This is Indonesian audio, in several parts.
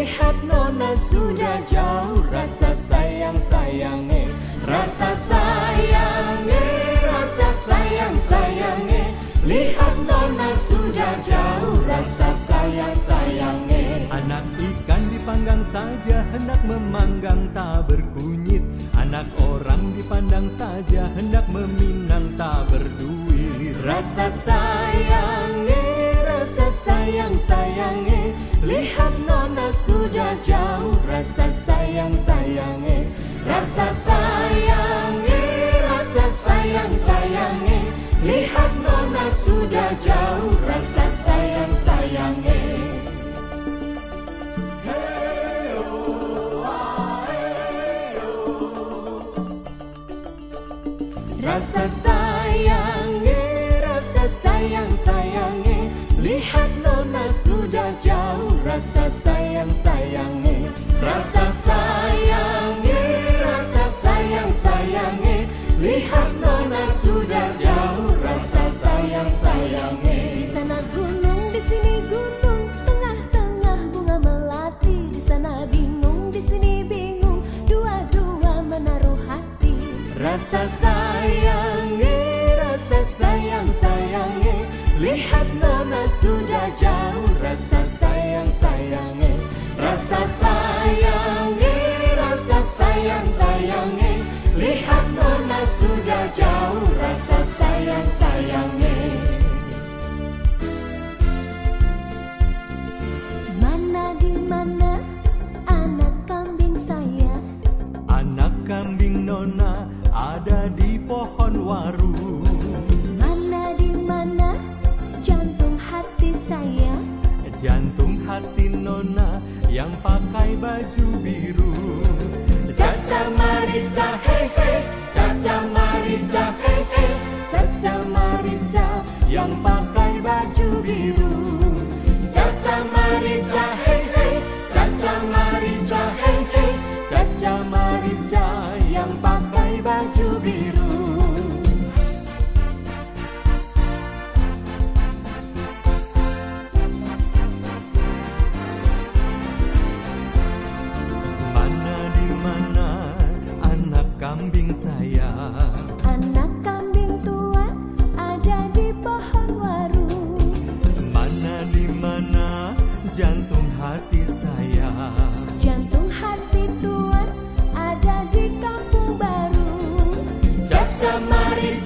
Lihat nona sudah jauh Rasa sayang-sayangnya Rasa sayangnya Rasa sayang-sayangnya Lihat nona sudah jauh Rasa sayang-sayangnya Anak ikan dipanggang saja Hendak memanggang tak berkunyit. Anak orang dipandang saja Hendak meminang tak berduit. Rasa sayangnya sayang sayangi. Lihat nona sudah jauh ras rasa sayang rasa sayang sayangi lihat nona sudah jauh rasa sayang sayangnya. rasa sayangi rasa sayang sayangi lihat nona sudah jauh rasa sayang sayangnya. mana di mana anak kambing saya anak kambing nona ada di pohon waru. Mana di mana? Jantung hati saya. Jantung hati nona yang pakai baju biru. Caca marica hei hei.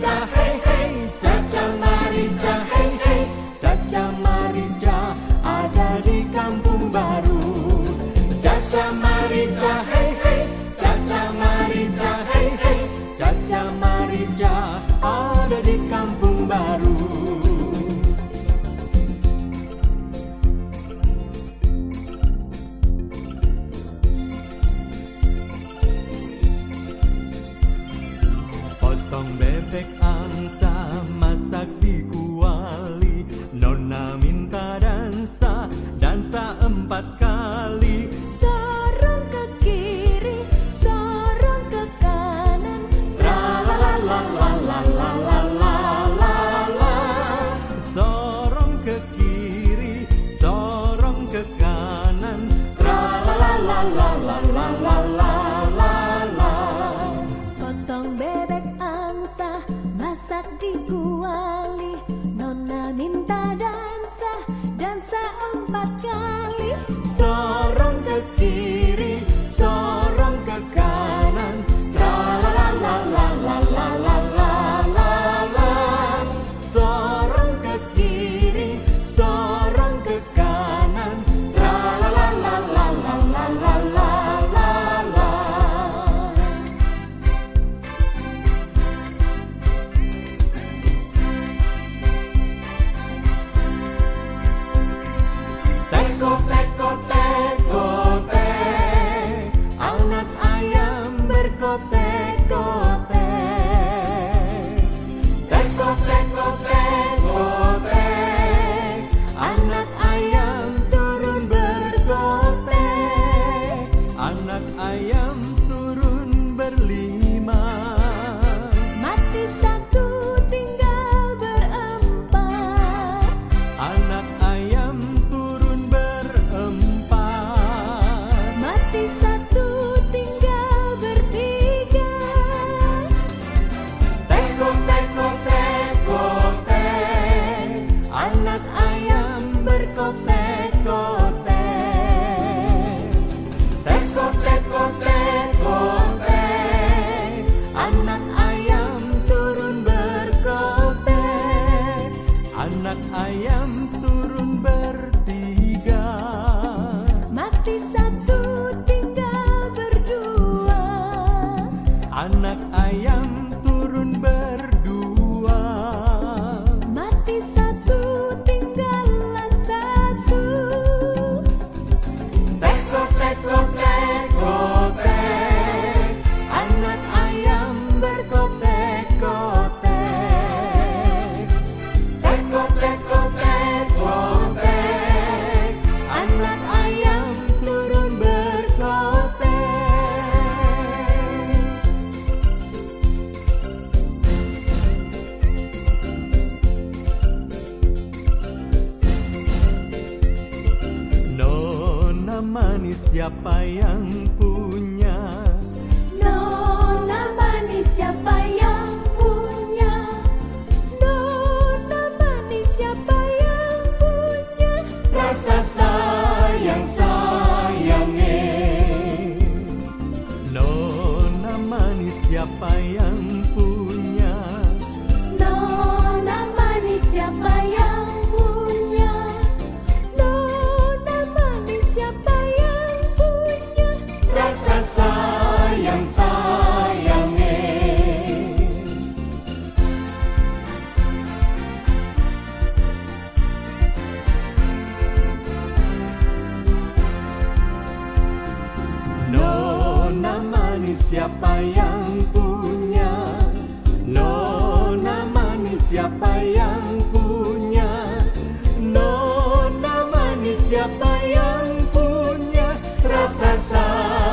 the México, México. Manis siapa yang punya Nona manis siapa yang punya? Nona manis siapa yang punya? Nona manis siapa yang punya? Rasa sayang